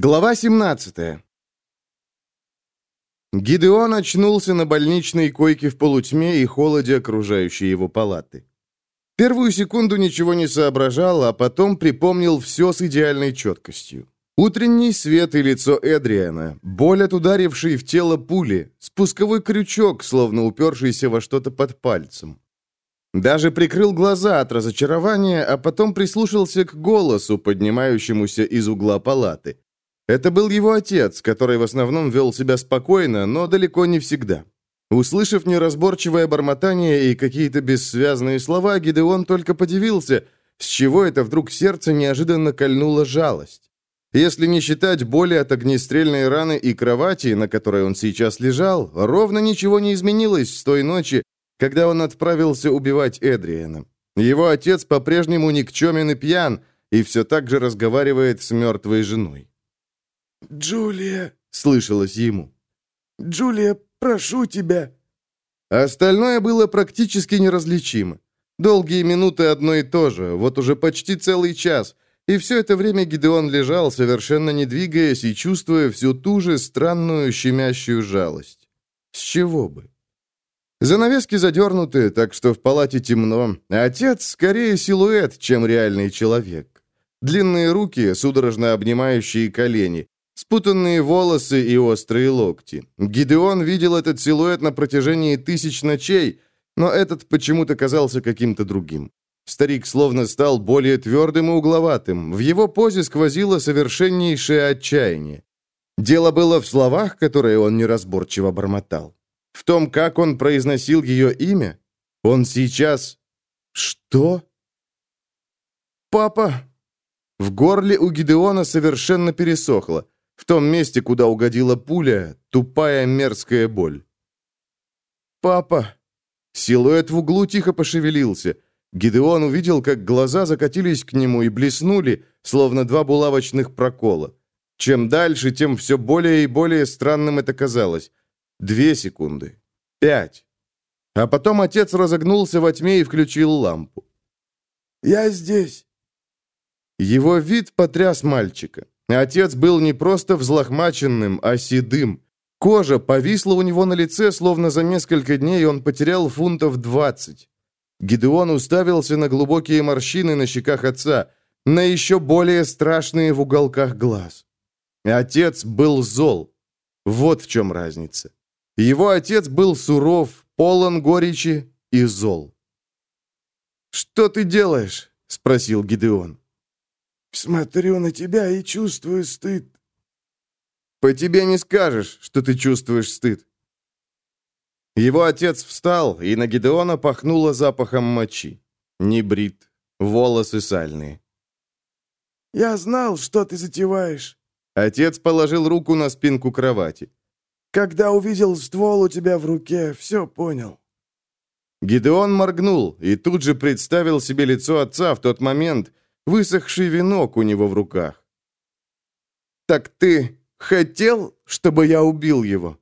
Глава 17 Гидеон очнулся на больничной койке в полутьме и холоде окружающей его палаты. Первую секунду ничего не соображал, а потом припомнил все с идеальной четкостью. Утренний свет и лицо Эдриана, боль от ударившей в тело пули, спусковой крючок, словно упершийся во что-то под пальцем. Даже прикрыл глаза от разочарования, а потом прислушался к голосу, поднимающемуся из угла палаты. Это был его отец, который в основном вел себя спокойно, но далеко не всегда. Услышав неразборчивое бормотание и какие-то бессвязные слова, Гидеон только подивился, с чего это вдруг сердце неожиданно кольнула жалость. Если не считать боли от огнестрельной раны и кровати, на которой он сейчас лежал, ровно ничего не изменилось с той ночи, когда он отправился убивать Эдриена. Его отец по-прежнему никчемен и пьян, и все так же разговаривает с мертвой женой. «Джулия!» — слышалось ему. «Джулия, прошу тебя!» Остальное было практически неразличимо. Долгие минуты одно и то же, вот уже почти целый час, и все это время Гидеон лежал, совершенно не двигаясь и чувствуя всю ту же странную щемящую жалость. С чего бы? Занавески задернуты, так что в палате темно, отец скорее силуэт, чем реальный человек. Длинные руки, судорожно обнимающие колени, Спутанные волосы и острые локти. Гидеон видел этот силуэт на протяжении тысяч ночей, но этот почему-то казался каким-то другим. Старик словно стал более твердым и угловатым. В его позе сквозило совершеннейшее отчаяние. Дело было в словах, которые он неразборчиво бормотал. В том, как он произносил ее имя. Он сейчас... Что? «Папа!» В горле у Гидеона совершенно пересохло. В том месте, куда угодила пуля, тупая мерзкая боль. «Папа!» Силуэт в углу тихо пошевелился. Гидеон увидел, как глаза закатились к нему и блеснули, словно два булавочных прокола. Чем дальше, тем все более и более странным это казалось. Две секунды. Пять. А потом отец разогнулся во тьме и включил лампу. «Я здесь». Его вид потряс мальчика. Отец был не просто взлохмаченным, а седым. Кожа повисла у него на лице, словно за несколько дней он потерял фунтов двадцать. Гидеон уставился на глубокие морщины на щеках отца, на еще более страшные в уголках глаз. Отец был зол. Вот в чем разница. Его отец был суров, полон горечи и зол. «Что ты делаешь?» — спросил Гидеон. Смотрю на тебя и чувствую стыд. По тебе не скажешь, что ты чувствуешь стыд. Его отец встал, и на Гидеона пахнуло запахом мочи. Не брит, волосы сальные. «Я знал, что ты затеваешь». Отец положил руку на спинку кровати. «Когда увидел ствол у тебя в руке, все понял». Гидеон моргнул и тут же представил себе лицо отца в тот момент, высохший венок у него в руках. «Так ты хотел, чтобы я убил его?»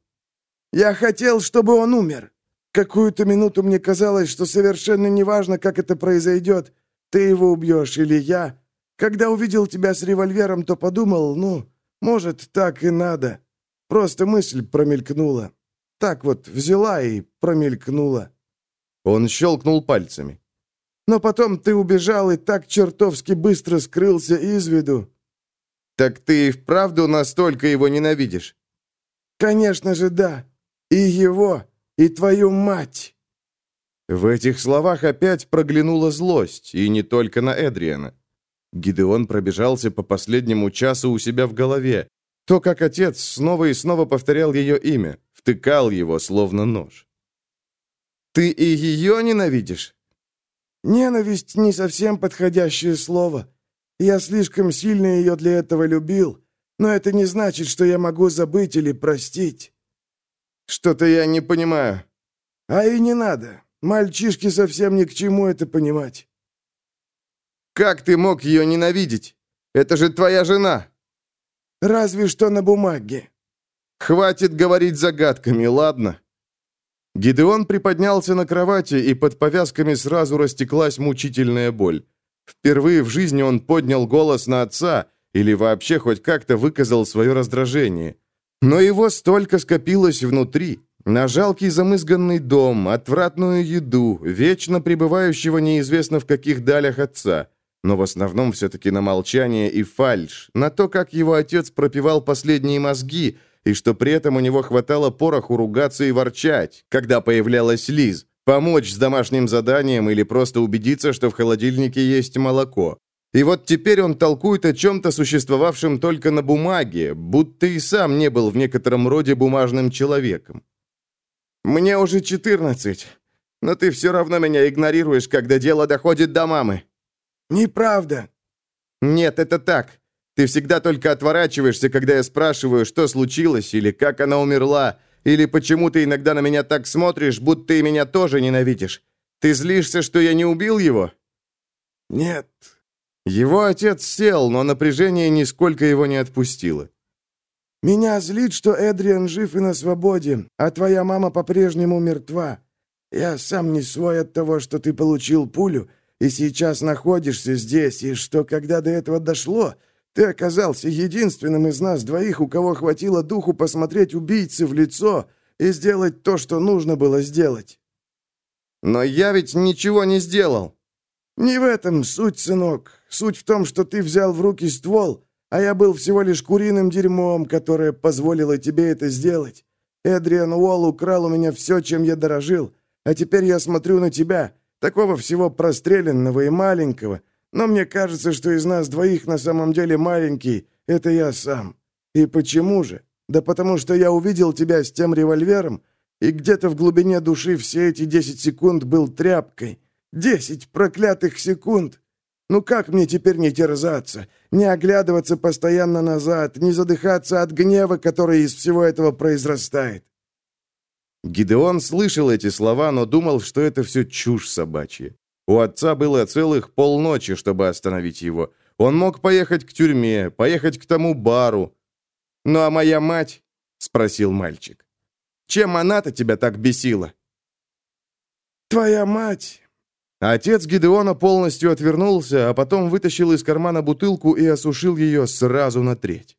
«Я хотел, чтобы он умер. Какую-то минуту мне казалось, что совершенно неважно, как это произойдет, ты его убьешь или я. Когда увидел тебя с револьвером, то подумал, ну, может, так и надо. Просто мысль промелькнула. Так вот, взяла и промелькнула». Он щелкнул пальцами. Но потом ты убежал и так чертовски быстро скрылся из виду». «Так ты и вправду настолько его ненавидишь?» «Конечно же, да. И его, и твою мать». В этих словах опять проглянула злость, и не только на Эдриана. Гидеон пробежался по последнему часу у себя в голове. То, как отец снова и снова повторял ее имя, втыкал его, словно нож. «Ты и ее ненавидишь?» Ненависть не совсем подходящее слово. Я слишком сильно ее для этого любил, но это не значит, что я могу забыть или простить. Что-то я не понимаю. А и не надо. Мальчишке совсем ни к чему это понимать. Как ты мог ее ненавидеть? Это же твоя жена. Разве что на бумаге. Хватит говорить загадками, ладно? Гидеон приподнялся на кровати, и под повязками сразу растеклась мучительная боль. Впервые в жизни он поднял голос на отца, или вообще хоть как-то выказал свое раздражение. Но его столько скопилось внутри, на жалкий замызганный дом, отвратную еду, вечно пребывающего неизвестно в каких далях отца, но в основном все-таки на молчание и фальшь, на то, как его отец пропивал последние мозги, и что при этом у него хватало пороху ругаться и ворчать, когда появлялась Лиз, помочь с домашним заданием или просто убедиться, что в холодильнике есть молоко. И вот теперь он толкует о чем-то существовавшем только на бумаге, будто и сам не был в некотором роде бумажным человеком. «Мне уже четырнадцать, но ты все равно меня игнорируешь, когда дело доходит до мамы». «Неправда». «Нет, это так. Ты всегда только отворачиваешься, когда я спрашиваю, что случилось, или как она умерла, или почему ты иногда на меня так смотришь, будто и меня тоже ненавидишь. Ты злишься, что я не убил его?» «Нет, его отец сел, но напряжение нисколько его не отпустило. «Меня злит, что Эдриан жив и на свободе, а твоя мама по-прежнему мертва. Я сам не свой от того, что ты получил пулю и сейчас находишься здесь, и что, когда до этого дошло, ты оказался единственным из нас двоих, у кого хватило духу посмотреть убийце в лицо и сделать то, что нужно было сделать». «Но я ведь ничего не сделал». «Не в этом суть, сынок. Суть в том, что ты взял в руки ствол, а я был всего лишь куриным дерьмом, которое позволило тебе это сделать. Эдриан Уолл украл у меня все, чем я дорожил, а теперь я смотрю на тебя, такого всего простреленного и маленького, но мне кажется, что из нас двоих на самом деле маленький — это я сам. И почему же? Да потому что я увидел тебя с тем револьвером, и где-то в глубине души все эти десять секунд был тряпкой. Десять проклятых секунд! Ну как мне теперь не терзаться, не оглядываться постоянно назад, не задыхаться от гнева, который из всего этого произрастает?» Гидеон слышал эти слова, но думал, что это все чушь собачья. У отца было целых полночи, чтобы остановить его. Он мог поехать к тюрьме, поехать к тому бару. «Ну а моя мать?» — спросил мальчик. «Чем она-то тебя так бесила?» «Твоя мать Отец Гидеона полностью отвернулся, а потом вытащил из кармана бутылку и осушил ее сразу на треть.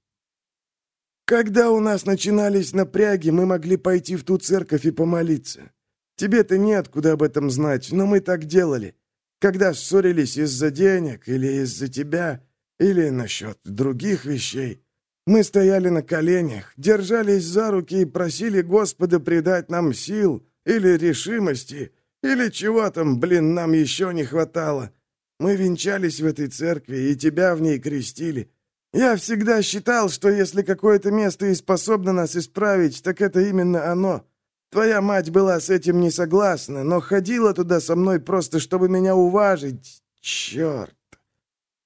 «Когда у нас начинались напряги, мы могли пойти в ту церковь и помолиться. Тебе-то неоткуда об этом знать, но мы так делали. Когда ссорились из-за денег или из-за тебя, или насчет других вещей, мы стояли на коленях, держались за руки и просили Господа придать нам сил или решимости» Или чего там, блин, нам еще не хватало? Мы венчались в этой церкви, и тебя в ней крестили. Я всегда считал, что если какое-то место и способно нас исправить, так это именно оно. Твоя мать была с этим не согласна, но ходила туда со мной просто, чтобы меня уважить. Черт!»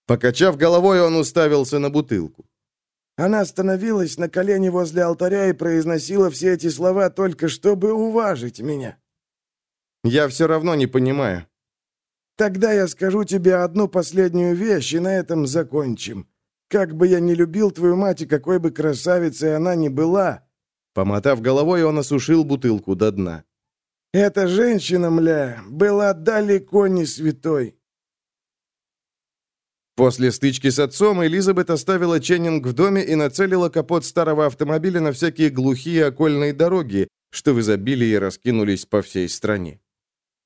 Покачав головой, он уставился на бутылку. Она остановилась на колени возле алтаря и произносила все эти слова только чтобы уважить меня. Я все равно не понимаю». «Тогда я скажу тебе одну последнюю вещь, и на этом закончим. Как бы я ни любил твою мать, и какой бы красавицей она ни была...» Помотав головой, он осушил бутылку до дна. «Эта женщина, мля, была далеко не святой». После стычки с отцом Элизабет оставила Ченнинг в доме и нацелила капот старого автомобиля на всякие глухие окольные дороги, что в изобилии раскинулись по всей стране.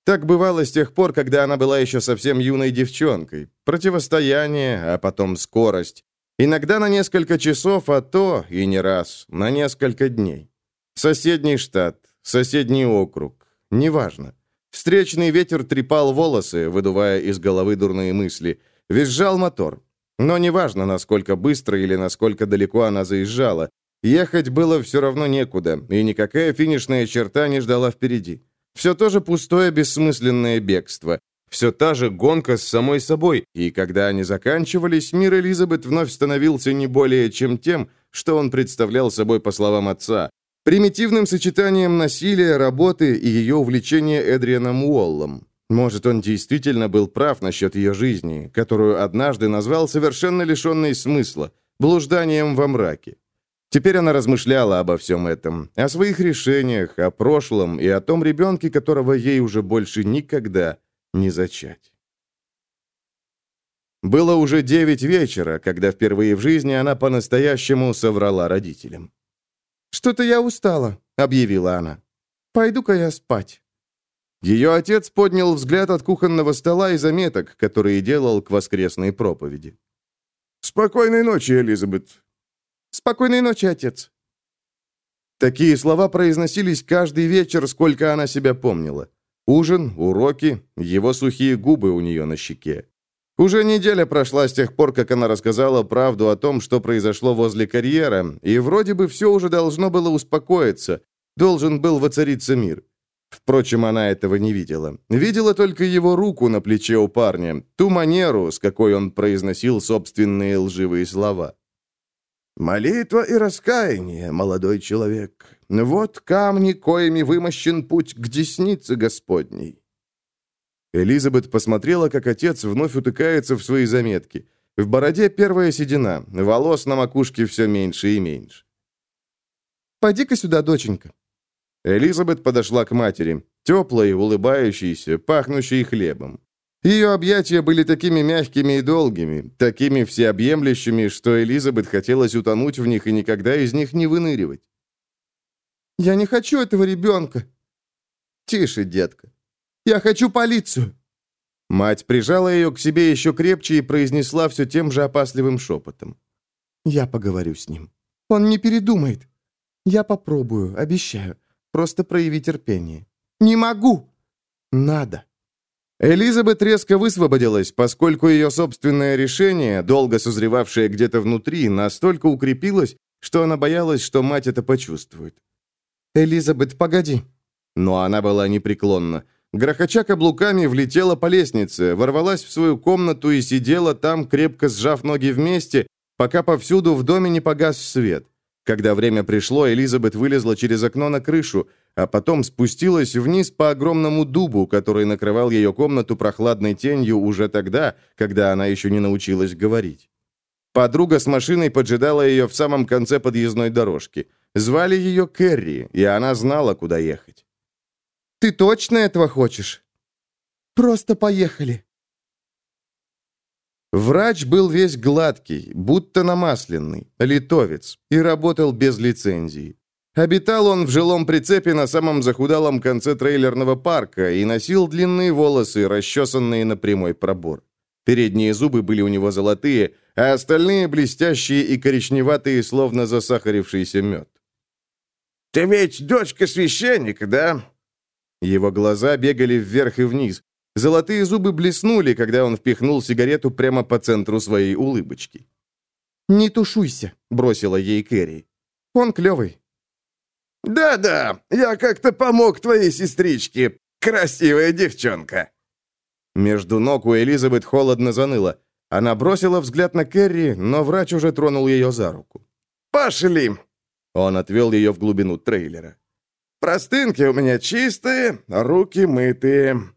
Так бывало с тех пор, когда она была еще совсем юной девчонкой. Противостояние, а потом скорость. Иногда на несколько часов, а то, и не раз, на несколько дней. Соседний штат, соседний округ. Неважно. Встречный ветер трепал волосы, выдувая из головы дурные мысли. Визжал мотор. Но неважно, насколько быстро или насколько далеко она заезжала. Ехать было все равно некуда, и никакая финишная черта не ждала впереди. Все то же пустое бессмысленное бегство. Все та же гонка с самой собой, и когда они заканчивались, мир Элизабет вновь становился не более чем тем, что он представлял собой по словам отца, примитивным сочетанием насилия, работы и ее увлечения Эдрианом Уоллом. Может, он действительно был прав насчет ее жизни, которую однажды назвал совершенно лишенной смысла, блужданием во мраке. Теперь она размышляла обо всем этом, о своих решениях, о прошлом и о том ребенке, которого ей уже больше никогда не зачать. Было уже девять вечера, когда впервые в жизни она по-настоящему соврала родителям. «Что-то я устала», — объявила она. «Пойду-ка я спать». Ее отец поднял взгляд от кухонного стола и заметок, которые делал к воскресной проповеди. «Спокойной ночи, Элизабет». «Спокойной ночи, отец». Такие слова произносились каждый вечер, сколько она себя помнила. Ужин, уроки, его сухие губы у нее на щеке. Уже неделя прошла с тех пор, как она рассказала правду о том, что произошло возле карьера, и вроде бы все уже должно было успокоиться, должен был воцариться мир. Впрочем, она этого не видела. Видела только его руку на плече у парня, ту манеру, с какой он произносил собственные лживые слова. «Молитва и раскаяние, молодой человек. Вот камни, коими вымощен путь к деснице Господней». Элизабет посмотрела, как отец вновь утыкается в свои заметки. В бороде первая седина, волос на макушке все меньше и меньше. «Поди-ка сюда, доченька». Элизабет подошла к матери, теплой, улыбающейся, пахнущей хлебом. Ее объятия были такими мягкими и долгими, такими всеобъемлющими, что Элизабет хотелось утонуть в них и никогда из них не выныривать. «Я не хочу этого ребенка». «Тише, детка. Я хочу полицию!» Мать прижала ее к себе еще крепче и произнесла все тем же опасливым шепотом. «Я поговорю с ним. Он не передумает. Я попробую, обещаю. Просто прояви терпение». «Не могу!» «Надо!» Элизабет резко высвободилась, поскольку ее собственное решение, долго созревавшее где-то внутри, настолько укрепилось, что она боялась, что мать это почувствует. «Элизабет, погоди!» Но она была непреклонна. Грохоча каблуками влетела по лестнице, ворвалась в свою комнату и сидела там, крепко сжав ноги вместе, пока повсюду в доме не погас свет. Когда время пришло, Элизабет вылезла через окно на крышу, а потом спустилась вниз по огромному дубу, который накрывал ее комнату прохладной тенью уже тогда, когда она еще не научилась говорить. Подруга с машиной поджидала ее в самом конце подъездной дорожки. Звали ее Кэрри, и она знала, куда ехать. Ты точно этого хочешь? Просто поехали. Врач был весь гладкий, будто намасленный, литовец, и работал без лицензии. Обитал он в жилом прицепе на самом захудалом конце трейлерного парка и носил длинные волосы, расчесанные на прямой пробор. Передние зубы были у него золотые, а остальные блестящие и коричневатые, словно засахарившийся мед. «Ты ведь дочка священника, да?» Его глаза бегали вверх и вниз. Золотые зубы блеснули, когда он впихнул сигарету прямо по центру своей улыбочки. «Не тушуйся», — бросила ей Кэрри. «Он клевый». «Да-да, я как-то помог твоей сестричке. Красивая девчонка». Между ног у Элизабет холодно заныло. Она бросила взгляд на Кэрри, но врач уже тронул ее за руку. «Пошли!» Он отвел ее в глубину трейлера. Простынки у меня чистые, руки мытые».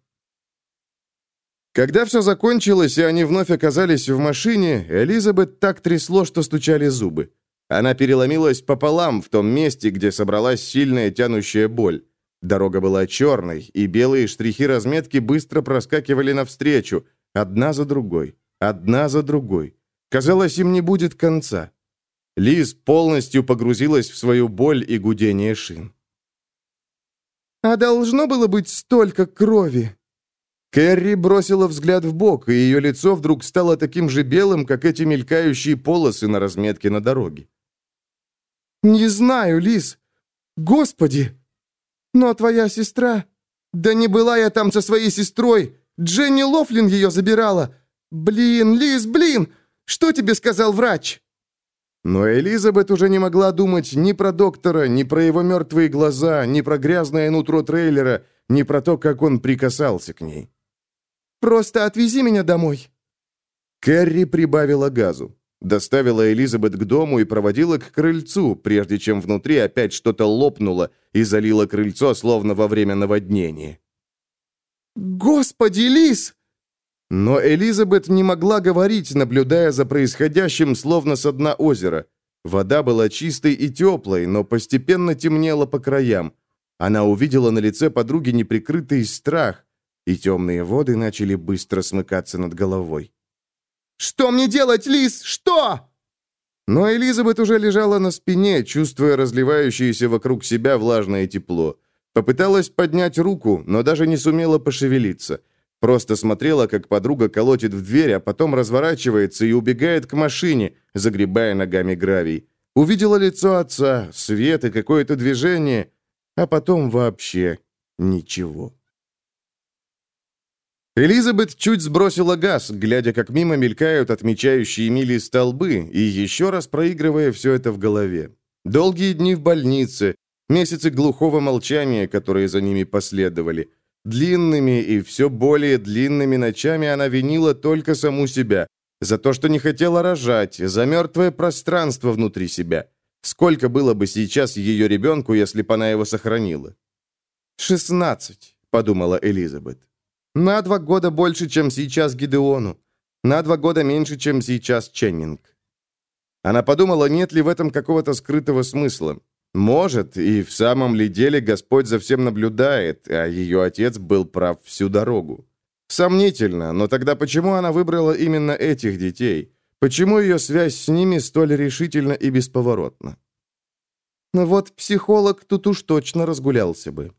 Когда все закончилось, и они вновь оказались в машине, Элизабет так трясло, что стучали зубы. Она переломилась пополам в том месте, где собралась сильная тянущая боль. Дорога была черной, и белые штрихи разметки быстро проскакивали навстречу, одна за другой, одна за другой. Казалось, им не будет конца. Лиз полностью погрузилась в свою боль и гудение шин. А должно было быть столько крови!» Кэрри бросила взгляд в бок, и ее лицо вдруг стало таким же белым, как эти мелькающие полосы на разметке на дороге. «Не знаю, Лиз. Господи! Но твоя сестра... Да не была я там со своей сестрой! Дженни Лофлин ее забирала! Блин, Лиз, блин! Что тебе сказал врач?» Но Элизабет уже не могла думать ни про доктора, ни про его мертвые глаза, ни про грязное нутро трейлера, ни про то, как он прикасался к ней. «Просто отвези меня домой». Кэрри прибавила газу. Доставила Элизабет к дому и проводила к крыльцу, прежде чем внутри опять что-то лопнуло и залило крыльцо, словно во время наводнения. «Господи, Лис!» Но Элизабет не могла говорить, наблюдая за происходящим, словно с дна озера. Вода была чистой и теплой, но постепенно темнела по краям. Она увидела на лице подруги неприкрытый страх, и темные воды начали быстро смыкаться над головой. «Что мне делать, Лис? Что?» Но Элизабет уже лежала на спине, чувствуя разливающееся вокруг себя влажное тепло. Попыталась поднять руку, но даже не сумела пошевелиться. Просто смотрела, как подруга колотит в дверь, а потом разворачивается и убегает к машине, загребая ногами гравий. Увидела лицо отца, свет и какое-то движение, а потом вообще ничего. Элизабет чуть сбросила газ, глядя, как мимо мелькают отмечающие мили столбы, и еще раз проигрывая все это в голове. Долгие дни в больнице, месяцы глухого молчания, которые за ними последовали. Длинными и все более длинными ночами она винила только саму себя, за то, что не хотела рожать, за мертвое пространство внутри себя. Сколько было бы сейчас ее ребенку, если бы она его сохранила? «Шестнадцать», — подумала Элизабет. На два года больше, чем сейчас Гидеону. На два года меньше, чем сейчас Ченнинг. Она подумала, нет ли в этом какого-то скрытого смысла. Может, и в самом ли деле Господь за всем наблюдает, а ее отец был прав всю дорогу. Сомнительно, но тогда почему она выбрала именно этих детей? Почему ее связь с ними столь решительна и бесповоротна? Ну вот психолог тут уж точно разгулялся бы.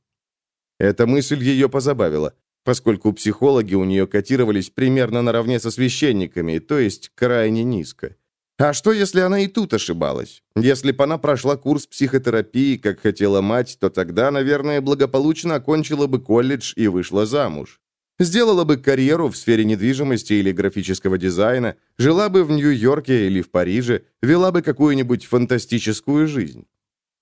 Эта мысль ее позабавила поскольку психологи у нее котировались примерно наравне со священниками, то есть крайне низко. А что, если она и тут ошибалась? Если бы она прошла курс психотерапии, как хотела мать, то тогда, наверное, благополучно окончила бы колледж и вышла замуж. Сделала бы карьеру в сфере недвижимости или графического дизайна, жила бы в Нью-Йорке или в Париже, вела бы какую-нибудь фантастическую жизнь.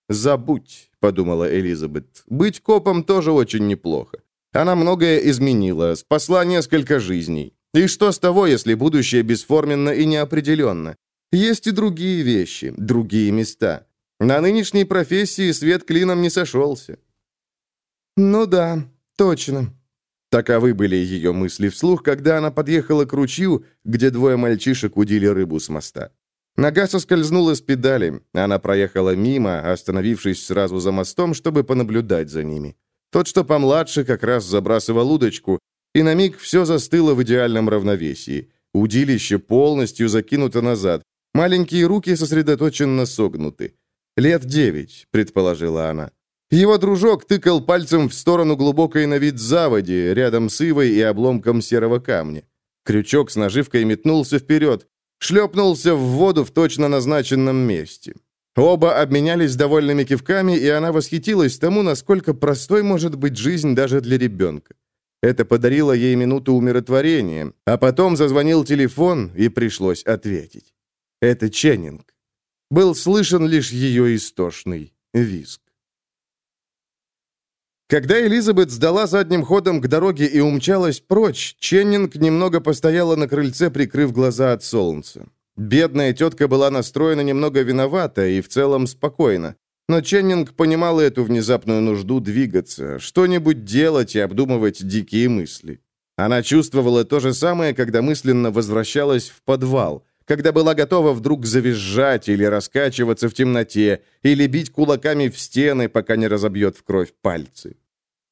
«Забудь», — подумала Элизабет, — «быть копом тоже очень неплохо. Она многое изменила, спасла несколько жизней. И что с того, если будущее бесформенно и неопределенно? Есть и другие вещи, другие места. На нынешней профессии свет клином не сошелся. «Ну да, точно». Таковы были ее мысли вслух, когда она подъехала к ручью, где двое мальчишек удили рыбу с моста. Нога соскользнула с педали. Она проехала мимо, остановившись сразу за мостом, чтобы понаблюдать за ними. Тот, что помладше, как раз забрасывал удочку, и на миг все застыло в идеальном равновесии. Удилище полностью закинуто назад, маленькие руки сосредоточенно согнуты. «Лет девять», — предположила она. Его дружок тыкал пальцем в сторону глубокой на вид заводи, рядом с ивой и обломком серого камня. Крючок с наживкой метнулся вперед, шлепнулся в воду в точно назначенном месте. Оба обменялись довольными кивками, и она восхитилась тому, насколько простой может быть жизнь даже для ребенка. Это подарило ей минуту умиротворения, а потом зазвонил телефон, и пришлось ответить. Это Ченнинг. Был слышен лишь ее истошный визг. Когда Элизабет сдала задним ходом к дороге и умчалась прочь, Ченнинг немного постояла на крыльце, прикрыв глаза от солнца. Бедная тетка была настроена немного виновата и в целом спокойна. Но Ченнинг понимала эту внезапную нужду двигаться, что-нибудь делать и обдумывать дикие мысли. Она чувствовала то же самое, когда мысленно возвращалась в подвал, когда была готова вдруг завизжать или раскачиваться в темноте, или бить кулаками в стены, пока не разобьет в кровь пальцы.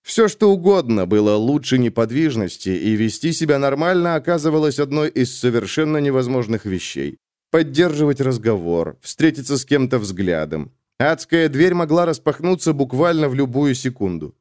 Все, что угодно было лучше неподвижности, и вести себя нормально оказывалось одной из совершенно невозможных вещей. Поддерживать разговор, встретиться с кем-то взглядом. Адская дверь могла распахнуться буквально в любую секунду.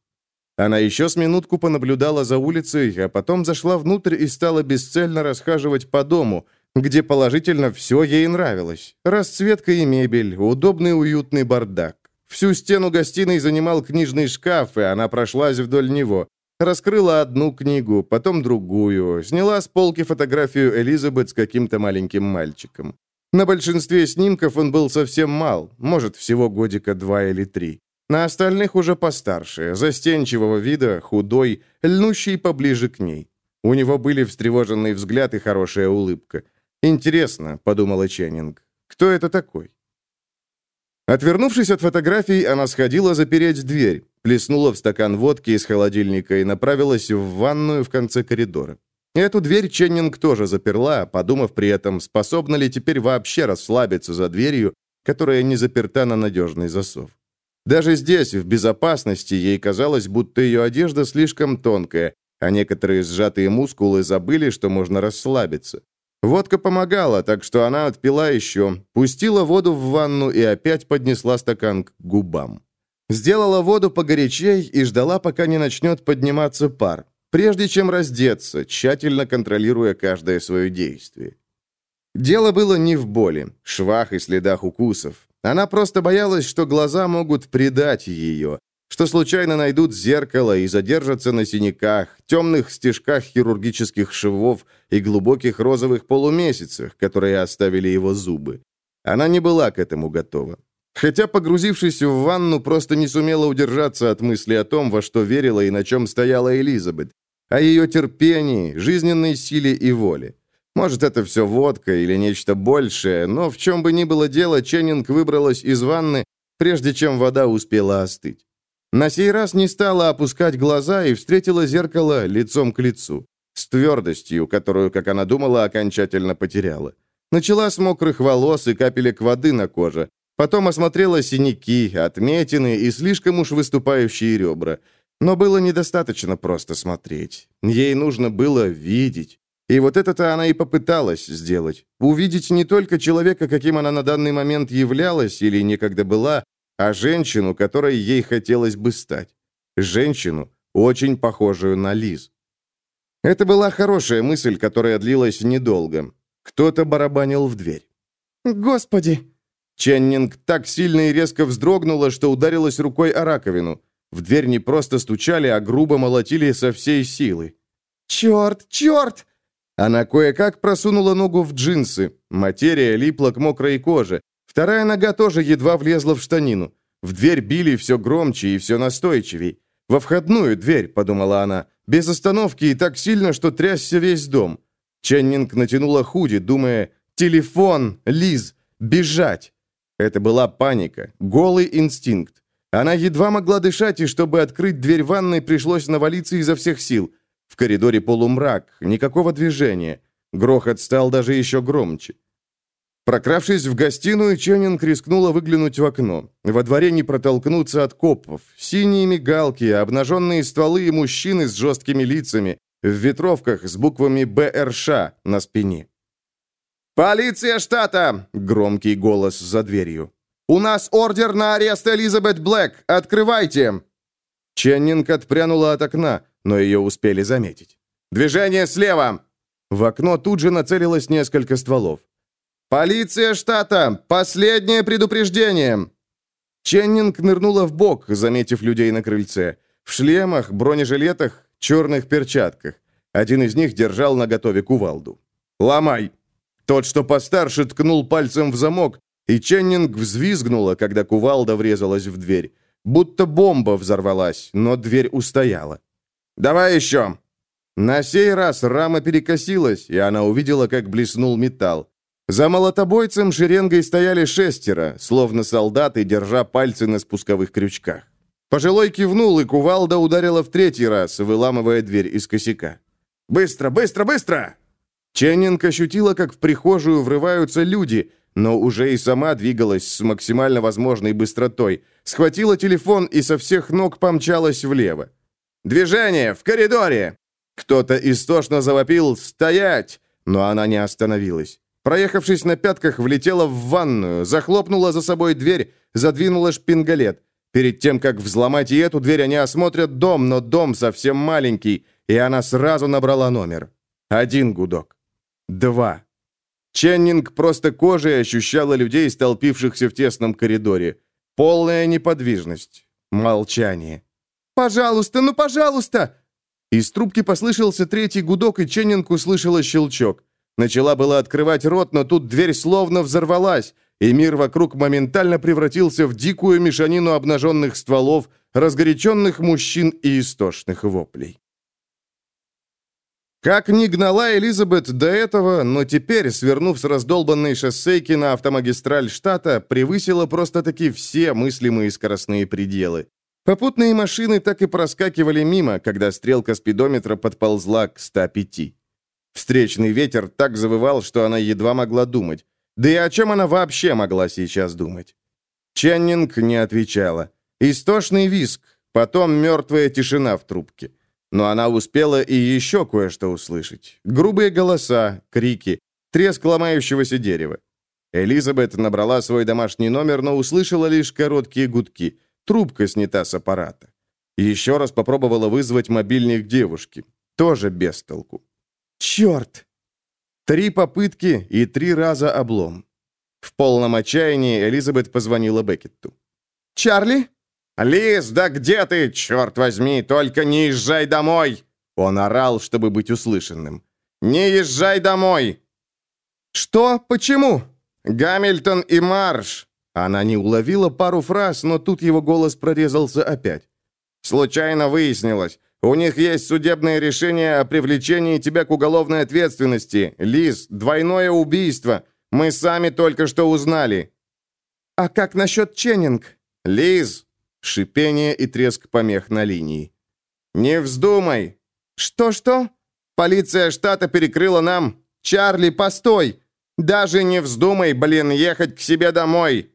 Она еще с минутку понаблюдала за улицей, а потом зашла внутрь и стала бесцельно расхаживать по дому, где положительно все ей нравилось. Расцветка и мебель, удобный уютный бардак. Всю стену гостиной занимал книжный шкаф, и она прошлась вдоль него. Раскрыла одну книгу, потом другую, сняла с полки фотографию Элизабет с каким-то маленьким мальчиком. На большинстве снимков он был совсем мал, может, всего годика два или три. На остальных уже постарше, застенчивого вида, худой, льнущий поближе к ней. У него были встревоженный взгляд и хорошая улыбка. «Интересно», — подумала Ченнинг, — «кто это такой?» Отвернувшись от фотографий, она сходила запереть дверь, плеснула в стакан водки из холодильника и направилась в ванную в конце коридора. Эту дверь Ченнинг тоже заперла, подумав при этом, способна ли теперь вообще расслабиться за дверью, которая не заперта на надежный засов. Даже здесь, в безопасности, ей казалось, будто ее одежда слишком тонкая, а некоторые сжатые мускулы забыли, что можно расслабиться. Водка помогала, так что она отпила еще, пустила воду в ванну и опять поднесла стакан к губам. Сделала воду погорячей и ждала, пока не начнет подниматься пар, прежде чем раздеться, тщательно контролируя каждое свое действие. Дело было не в боли, швах и следах укусов. Она просто боялась, что глаза могут предать ее, что случайно найдут зеркало и задержатся на синяках, темных стежках хирургических швов и глубоких розовых полумесяцах, которые оставили его зубы. Она не была к этому готова. Хотя, погрузившись в ванну, просто не сумела удержаться от мысли о том, во что верила и на чем стояла Элизабет, о ее терпении, жизненной силе и воле. Может, это все водка или нечто большее, но в чем бы ни было дело, Ченнинг выбралась из ванны, прежде чем вода успела остыть. На сей раз не стала опускать глаза и встретила зеркало лицом к лицу, с твердостью, которую, как она думала, окончательно потеряла. Начала с мокрых волос и капелек воды на коже, потом осмотрела синяки, отметины и слишком уж выступающие ребра. Но было недостаточно просто смотреть. Ей нужно было видеть. И вот это-то она и попыталась сделать. Увидеть не только человека, каким она на данный момент являлась или некогда была, а женщину, которой ей хотелось бы стать. Женщину, очень похожую на Лиз. Это была хорошая мысль, которая длилась недолго. Кто-то барабанил в дверь. «Господи!» Ченнинг так сильно и резко вздрогнула, что ударилась рукой о раковину. В дверь не просто стучали, а грубо молотили со всей силы. «Черт! Черт!» Она кое-как просунула ногу в джинсы. Материя липла к мокрой коже. Вторая нога тоже едва влезла в штанину. В дверь били все громче и все настойчивей. «Во входную дверь», — подумала она, без остановки и так сильно, что трясся весь дом. Ченнинг натянула худи, думая «Телефон! Лиз! Бежать!» Это была паника, голый инстинкт. Она едва могла дышать, и чтобы открыть дверь ванной, пришлось навалиться изо всех сил. В коридоре полумрак, никакого движения. Грохот стал даже еще громче. Прокравшись в гостиную, Ченнинг рискнула выглянуть в окно. Во дворе не протолкнуться от копов. Синие мигалки, обнаженные стволы и мужчины с жесткими лицами, в ветровках с буквами БРШ на спине. «Полиция штата!» — громкий голос за дверью. «У нас ордер на арест Элизабет Блэк! Открывайте!» Ченнинг отпрянула от окна, но ее успели заметить. «Движение слева!» В окно тут же нацелилось несколько стволов. «Полиция штата! Последнее предупреждение!» Ченнинг нырнула в бок, заметив людей на крыльце. В шлемах, бронежилетах, черных перчатках. Один из них держал наготове кувалду. «Ломай!» Тот, что постарше, ткнул пальцем в замок, и Ченнинг взвизгнула, когда кувалда врезалась в дверь. Будто бомба взорвалась, но дверь устояла. «Давай еще!» На сей раз рама перекосилась, и она увидела, как блеснул металл. За молотобойцем шеренгой стояли шестеро, словно солдаты, держа пальцы на спусковых крючках. Пожилой кивнул, и кувалда ударила в третий раз, выламывая дверь из косяка. «Быстро, быстро, быстро!» Ченнинг ощутила, как в прихожую врываются люди, но уже и сама двигалась с максимально возможной быстротой, схватила телефон и со всех ног помчалась влево. «Движение! В коридоре!» Кто-то истошно завопил «Стоять!», но она не остановилась. Проехавшись на пятках, влетела в ванную, захлопнула за собой дверь, задвинула шпингалет. Перед тем, как взломать и эту дверь, они осмотрят дом, но дом совсем маленький, и она сразу набрала номер. Один гудок. Два. Ченнинг просто кожей ощущала людей, столпившихся в тесном коридоре. Полная неподвижность. Молчание. «Пожалуйста, ну пожалуйста!» Из трубки послышался третий гудок, и Ченнинг услышала щелчок. Начала была открывать рот, но тут дверь словно взорвалась, и мир вокруг моментально превратился в дикую мешанину обнаженных стволов, разгоряченных мужчин и истошных воплей. Как ни гнала Элизабет до этого, но теперь, свернув с раздолбанной шоссейки на автомагистраль штата, превысила просто-таки все мыслимые скоростные пределы. Попутные машины так и проскакивали мимо, когда стрелка спидометра подползла к 105. Встречный ветер так завывал, что она едва могла думать. Да и о чем она вообще могла сейчас думать? Ченнинг не отвечала. Истошный виск, потом мертвая тишина в трубке. Но она успела и еще кое-что услышать. Грубые голоса, крики. треск ломающегося дерева. Элизабет набрала свой домашний номер, но услышала лишь короткие гудки. Трубка снята с аппарата. Еще раз попробовала вызвать мобильник девушки. Тоже без толку. «Черт!» Три попытки и три раза облом. В полном отчаянии Элизабет позвонила Беккетту. «Чарли?» «Лиз, да где ты, черт возьми, только не езжай домой!» Он орал, чтобы быть услышанным. «Не езжай домой!» «Что? Почему?» «Гамильтон и Марш!» Она не уловила пару фраз, но тут его голос прорезался опять. «Случайно выяснилось. У них есть судебное решение о привлечении тебя к уголовной ответственности. Лиз, двойное убийство. Мы сами только что узнали». «А как насчет Ченнинг?» «Лиз!» Шипение и треск помех на линии. «Не вздумай!» «Что-что?» «Полиция штата перекрыла нам...» «Чарли, постой! Даже не вздумай, блин, ехать к себе домой!»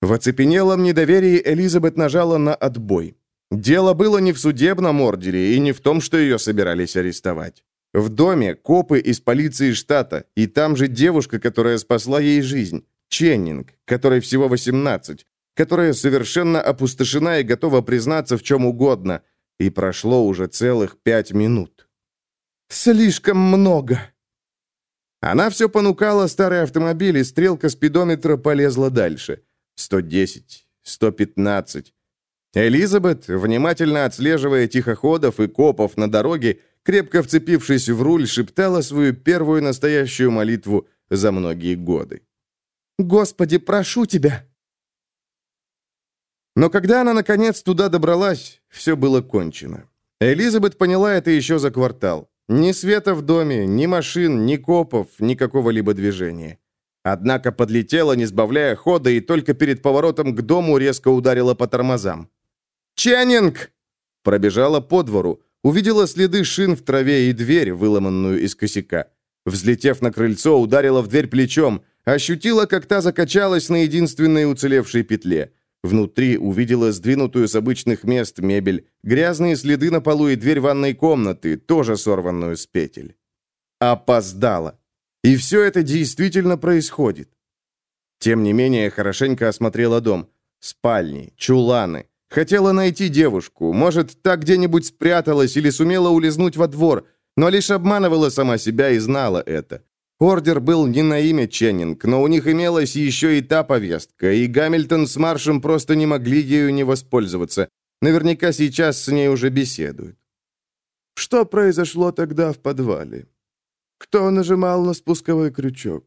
В оцепенелом недоверии Элизабет нажала на отбой. Дело было не в судебном ордере и не в том, что ее собирались арестовать. В доме копы из полиции штата, и там же девушка, которая спасла ей жизнь, Ченнинг, которой всего 18, которая совершенно опустошена и готова признаться в чем угодно, и прошло уже целых пять минут. «Слишком много!» Она все понукала старый автомобиль, и стрелка спидометра полезла дальше. 110, 115. Элизабет, внимательно отслеживая тихоходов и копов на дороге, крепко вцепившись в руль, шептала свою первую настоящую молитву за многие годы. «Господи, прошу тебя!» Но когда она, наконец, туда добралась, все было кончено. Элизабет поняла это еще за квартал. Ни света в доме, ни машин, ни копов, ни какого-либо движения. Однако подлетела, не сбавляя хода, и только перед поворотом к дому резко ударила по тормозам. «Ченнинг!» Пробежала по двору, увидела следы шин в траве и дверь, выломанную из косяка. Взлетев на крыльцо, ударила в дверь плечом, ощутила, как та закачалась на единственной уцелевшей петле. Внутри увидела сдвинутую с обычных мест мебель, грязные следы на полу и дверь ванной комнаты, тоже сорванную с петель. Опоздала. И все это действительно происходит. Тем не менее, хорошенько осмотрела дом. Спальни, чуланы, Хотела найти девушку, может, так где-нибудь спряталась или сумела улизнуть во двор, но лишь обманывала сама себя и знала это. Ордер был не на имя Ченнинг, но у них имелась еще и та повестка, и Гамильтон с Маршем просто не могли ею не воспользоваться. Наверняка сейчас с ней уже беседуют. Что произошло тогда в подвале? Кто нажимал на спусковой крючок?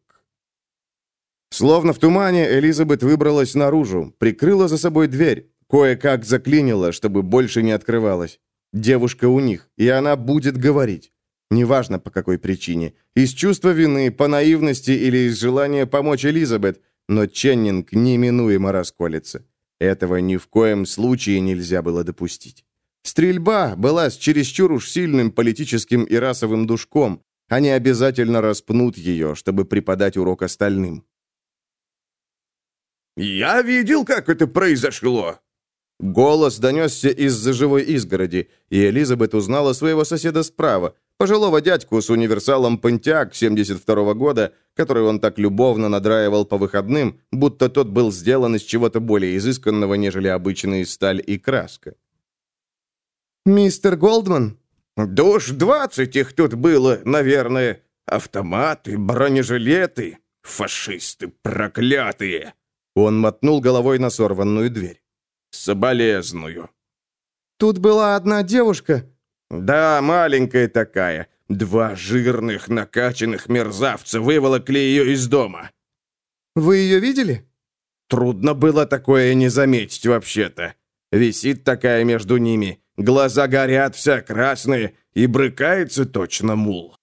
Словно в тумане, Элизабет выбралась наружу, прикрыла за собой дверь. Кое-как заклинило, чтобы больше не открывалось. Девушка у них, и она будет говорить. Неважно, по какой причине. Из чувства вины, по наивности или из желания помочь Элизабет, но Ченнинг неминуемо расколется. Этого ни в коем случае нельзя было допустить. Стрельба была с чересчур уж сильным политическим и расовым душком. Они обязательно распнут ее, чтобы преподать урок остальным. «Я видел, как это произошло», Голос донесся из-за живой изгороди, и Элизабет узнала своего соседа справа, пожилого дядьку с универсалом Пантиак 72-го года, который он так любовно надраивал по выходным, будто тот был сделан из чего-то более изысканного, нежели обычная сталь и краска. «Мистер Голдман?» «Душ двадцать их тут было, наверное. Автоматы, бронежилеты, фашисты проклятые!» Он мотнул головой на сорванную дверь. «Соболезную». «Тут была одна девушка?» «Да, маленькая такая. Два жирных, накачанных мерзавца выволокли ее из дома». «Вы ее видели?» «Трудно было такое не заметить вообще-то. Висит такая между ними, глаза горят, вся красные, и брыкается точно мул».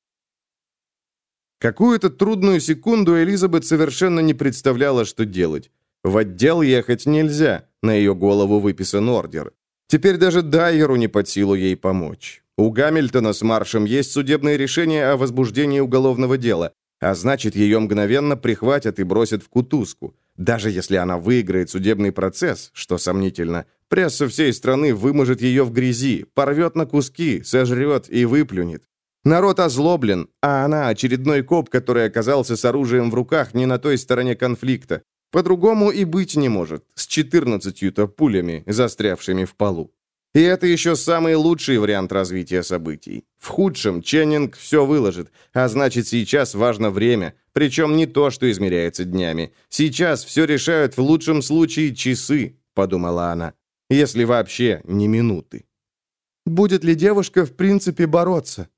Какую-то трудную секунду Элизабет совершенно не представляла, что делать. В отдел ехать нельзя, на ее голову выписан ордер. Теперь даже Дайеру не под силу ей помочь. У Гамильтона с Маршем есть судебное решение о возбуждении уголовного дела, а значит, ее мгновенно прихватят и бросят в кутузку. Даже если она выиграет судебный процесс, что сомнительно, пресса всей страны выможет ее в грязи, порвет на куски, сожрет и выплюнет. Народ озлоблен, а она очередной коп, который оказался с оружием в руках не на той стороне конфликта. По-другому и быть не может, с 14-то пулями, застрявшими в полу. И это еще самый лучший вариант развития событий. В худшем Ченнинг все выложит, а значит сейчас важно время, причем не то, что измеряется днями. Сейчас все решают в лучшем случае часы, подумала она, если вообще не минуты. Будет ли девушка в принципе бороться?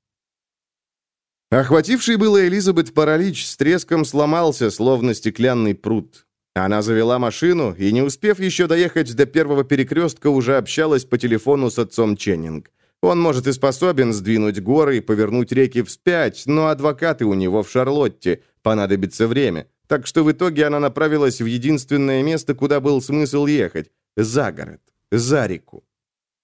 Охвативший было Элизабет паралич с треском сломался, словно стеклянный пруд. Она завела машину и, не успев еще доехать до первого перекрестка, уже общалась по телефону с отцом Ченнинг. Он, может, и способен сдвинуть горы и повернуть реки вспять, но адвокаты у него в Шарлотте, понадобится время. Так что в итоге она направилась в единственное место, куда был смысл ехать – за город, за реку.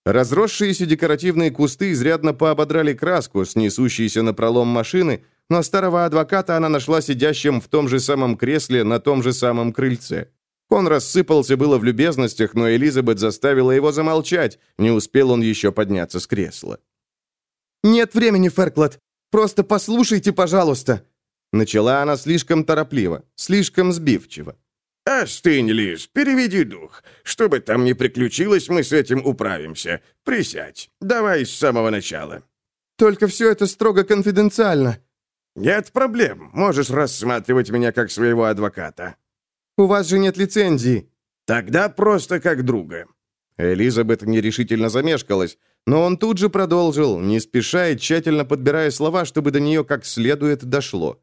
Разросшиеся декоративные кусты изрядно поободрали краску с несущейся на пролом машины, но старого адвоката она нашла сидящим в том же самом кресле на том же самом крыльце. Он рассыпался было в любезностях, но Элизабет заставила его замолчать, не успел он еще подняться с кресла. «Нет времени, Ферклад, просто послушайте, пожалуйста!» Начала она слишком торопливо, слишком сбивчиво. «Остынь, Лиз, переведи дух. Что бы там ни приключилось, мы с этим управимся. Присядь. Давай с самого начала». «Только все это строго конфиденциально». «Нет проблем. Можешь рассматривать меня как своего адвоката». «У вас же нет лицензии». «Тогда просто как друга». Элизабет нерешительно замешкалась, но он тут же продолжил, не спеша и тщательно подбирая слова, чтобы до нее как следует дошло.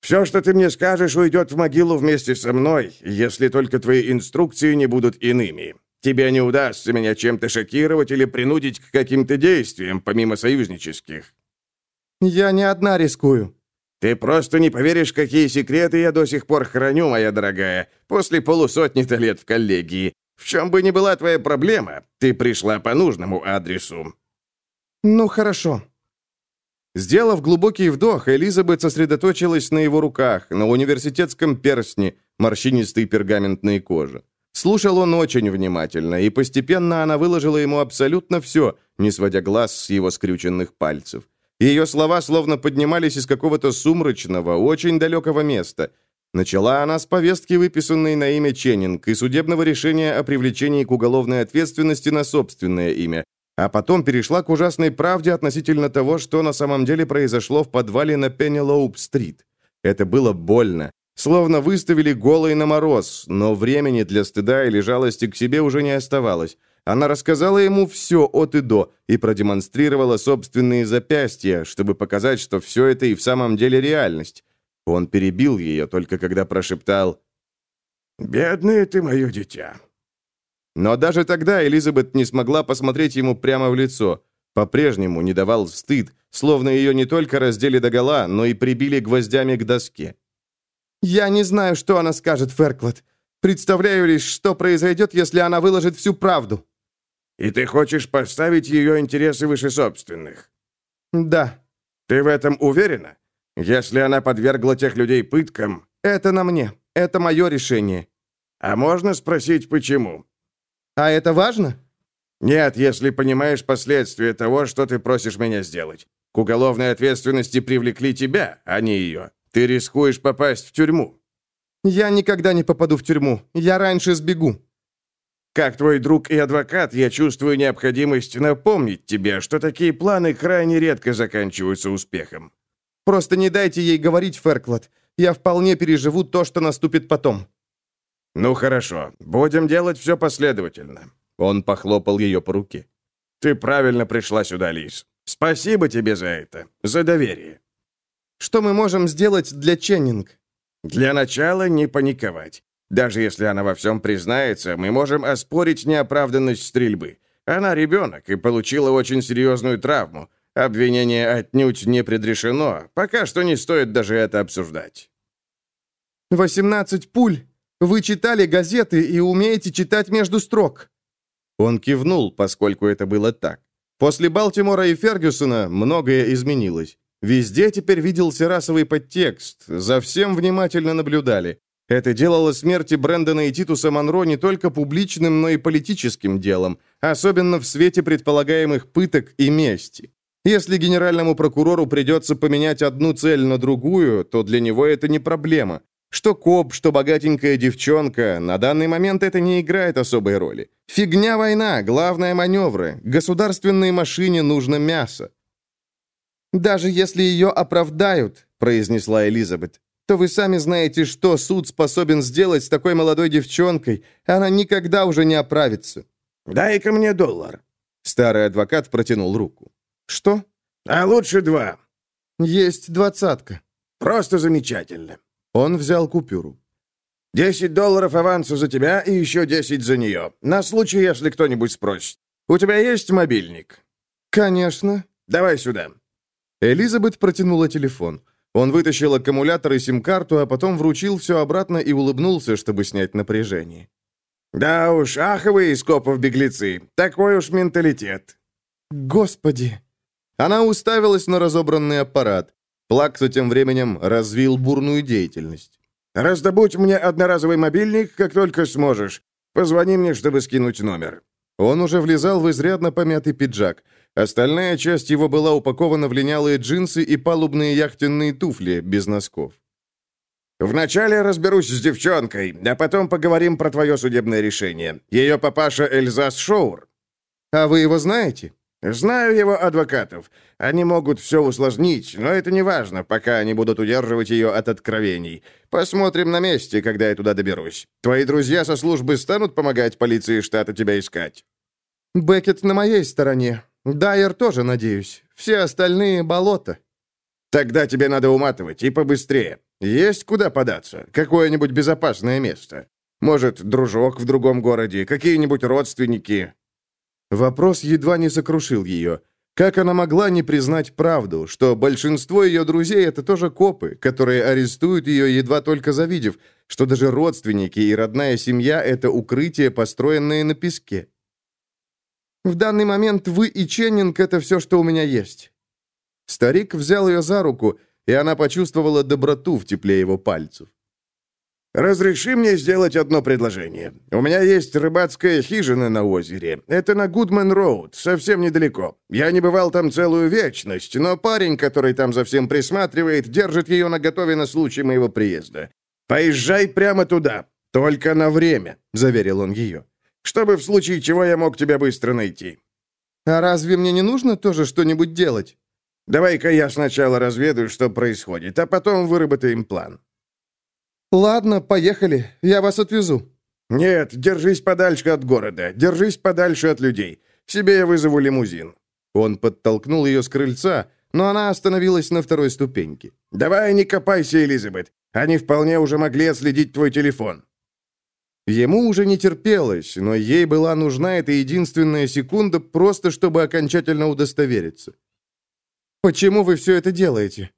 Все, что ты мне скажешь, уйдет в могилу вместе со мной, если только твои инструкции не будут иными. Тебе не удастся меня чем-то шокировать или принудить к каким-то действиям, помимо союзнических». «Я не одна рискую». «Ты просто не поверишь, какие секреты я до сих пор храню, моя дорогая, после полусотни-то лет в коллегии. В чем бы ни была твоя проблема, ты пришла по нужному адресу». «Ну, хорошо», Сделав глубокий вдох, Элизабет сосредоточилась на его руках, на университетском перстне, морщинистой пергаментной кожи. Слушал он очень внимательно, и постепенно она выложила ему абсолютно все, не сводя глаз с его скрюченных пальцев. Ее слова словно поднимались из какого-то сумрачного, очень далекого места. Начала она с повестки, выписанной на имя Ченнинг, и судебного решения о привлечении к уголовной ответственности на собственное имя, а потом перешла к ужасной правде относительно того, что на самом деле произошло в подвале на Пеннелоуп-стрит. Это было больно. Словно выставили голой на мороз, но времени для стыда или жалости к себе уже не оставалось. Она рассказала ему все от и до и продемонстрировала собственные запястья, чтобы показать, что все это и в самом деле реальность. Он перебил ее только когда прошептал «Бедное ты мое дитя. Но даже тогда Элизабет не смогла посмотреть ему прямо в лицо. По-прежнему не давал стыд, словно ее не только раздели догола, но и прибили гвоздями к доске. «Я не знаю, что она скажет, Ферклот. Представляю лишь, что произойдет, если она выложит всю правду». «И ты хочешь поставить ее интересы выше собственных?» «Да». «Ты в этом уверена? Если она подвергла тех людей пыткам...» «Это на мне. Это мое решение». «А можно спросить, почему?» А это важно? Нет, если понимаешь последствия того, что ты просишь меня сделать. К уголовной ответственности привлекли тебя, а не ее. Ты рискуешь попасть в тюрьму. Я никогда не попаду в тюрьму. Я раньше сбегу. Как твой друг и адвокат, я чувствую необходимость напомнить тебе, что такие планы крайне редко заканчиваются успехом. Просто не дайте ей говорить, Ферклот. Я вполне переживу то, что наступит потом. «Ну хорошо, будем делать все последовательно». Он похлопал ее по руке. «Ты правильно пришла сюда, Лис. Спасибо тебе за это, за доверие». «Что мы можем сделать для Ченнинг?» «Для начала не паниковать. Даже если она во всем признается, мы можем оспорить неоправданность стрельбы. Она ребенок и получила очень серьезную травму. Обвинение отнюдь не предрешено. Пока что не стоит даже это обсуждать». «Восемнадцать пуль вы читали газеты и умеете читать между строк». Он кивнул, поскольку это было так. После Балтимора и Фергюсона многое изменилось. Везде теперь виделся расовый подтекст, за всем внимательно наблюдали. Это делало смерти Брэндона и Титуса Монро не только публичным, но и политическим делом, особенно в свете предполагаемых пыток и мести. Если генеральному прокурору придется поменять одну цель на другую, то для него это не проблема. Что коп, что богатенькая девчонка, на данный момент это не играет особой роли. Фигня война, главное маневры. Государственной машине нужно мясо. «Даже если ее оправдают», — произнесла Элизабет, то вы сами знаете, что суд способен сделать с такой молодой девчонкой. Она никогда уже не оправится». «Дай-ка мне доллар». Старый адвокат протянул руку. «Что?» «А лучше два». «Есть двадцатка». «Просто замечательно». Он взял купюру. «Десять долларов авансу за тебя и еще десять за нее. На случай, если кто-нибудь спросит. У тебя есть мобильник?» «Конечно». «Давай сюда». Элизабет протянула телефон. Он вытащил аккумулятор и сим-карту, а потом вручил все обратно и улыбнулся, чтобы снять напряжение. «Да уж, аховые из копов беглецы. Такой уж менталитет». «Господи!» Она уставилась на разобранный аппарат. Плакса тем временем развил бурную деятельность. «Раздобудь мне одноразовый мобильник, как только сможешь. Позвони мне, чтобы скинуть номер». Он уже влезал в изрядно помятый пиджак. Остальная часть его была упакована в линялые джинсы и палубные яхтенные туфли без носков. «Вначале разберусь с девчонкой, а потом поговорим про твое судебное решение. Ее папаша Эльзас Шоур». «А вы его знаете?» «Знаю его адвокатов. Они могут все усложнить, но это не важно, пока они будут удерживать ее от откровений. Посмотрим на месте, когда я туда доберусь. Твои друзья со службы станут помогать полиции штата тебя искать?» «Беккет на моей стороне. Дайер тоже, надеюсь. Все остальные — болото». «Тогда тебе надо уматывать, и побыстрее. Есть куда податься? Какое-нибудь безопасное место? Может, дружок в другом городе, какие-нибудь родственники?» Вопрос едва не сокрушил ее. Как она могла не признать правду, что большинство ее друзей — это тоже копы, которые арестуют ее, едва только завидев, что даже родственники и родная семья — это укрытие, построенное на песке? В данный момент вы и Ченнинг — это все, что у меня есть». Старик взял ее за руку, и она почувствовала доброту в тепле его пальцев. «Разреши мне сделать одно предложение. У меня есть рыбацкая хижина на озере. Это на Гудман-Роуд, совсем недалеко. Я не бывал там целую вечность, но парень, который там за всем присматривает, держит ее наготове на случай моего приезда. Поезжай прямо туда, только на время», — заверил он ее чтобы в случае чего я мог тебя быстро найти». «А разве мне не нужно тоже что-нибудь делать?» «Давай-ка я сначала разведаю, что происходит, а потом выработаем план». «Ладно, поехали. Я вас отвезу». «Нет, держись подальше от города, держись подальше от людей. Себе я вызову лимузин». Он подтолкнул ее с крыльца, но она остановилась на второй ступеньке. «Давай не копайся, Элизабет. Они вполне уже могли отследить твой телефон». Ему уже не терпелось, но ей была нужна эта единственная секунда, просто чтобы окончательно удостовериться. «Почему вы все это делаете?»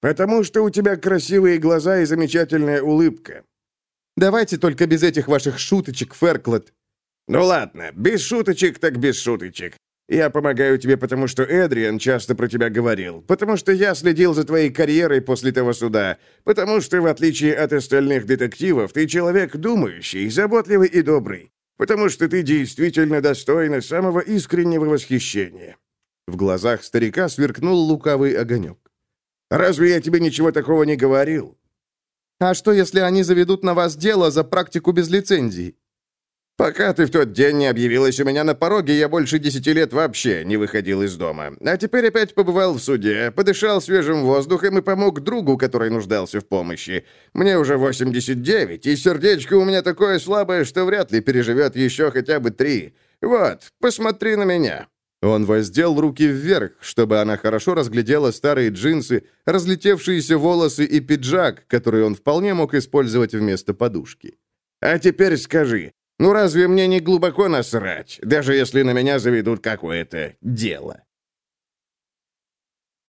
«Потому что у тебя красивые глаза и замечательная улыбка». «Давайте только без этих ваших шуточек, Ферклет». «Ну ладно, без шуточек так без шуточек. Я помогаю тебе, потому что Эдриан часто про тебя говорил, потому что я следил за твоей карьерой после того суда, потому что, в отличие от остальных детективов, ты человек думающий, заботливый и добрый, потому что ты действительно достойна самого искреннего восхищения». В глазах старика сверкнул лукавый огонек. «Разве я тебе ничего такого не говорил?» «А что, если они заведут на вас дело за практику без лицензии?» Пока ты в тот день не объявилась у меня на пороге, я больше десяти лет вообще не выходил из дома. А теперь опять побывал в суде, подышал свежим воздухом и помог другу, который нуждался в помощи. Мне уже 89, и сердечко у меня такое слабое, что вряд ли переживет еще хотя бы три. Вот, посмотри на меня». Он воздел руки вверх, чтобы она хорошо разглядела старые джинсы, разлетевшиеся волосы и пиджак, который он вполне мог использовать вместо подушки. «А теперь скажи, ну разве мне не глубоко насрать, даже если на меня заведут какое-то дело?»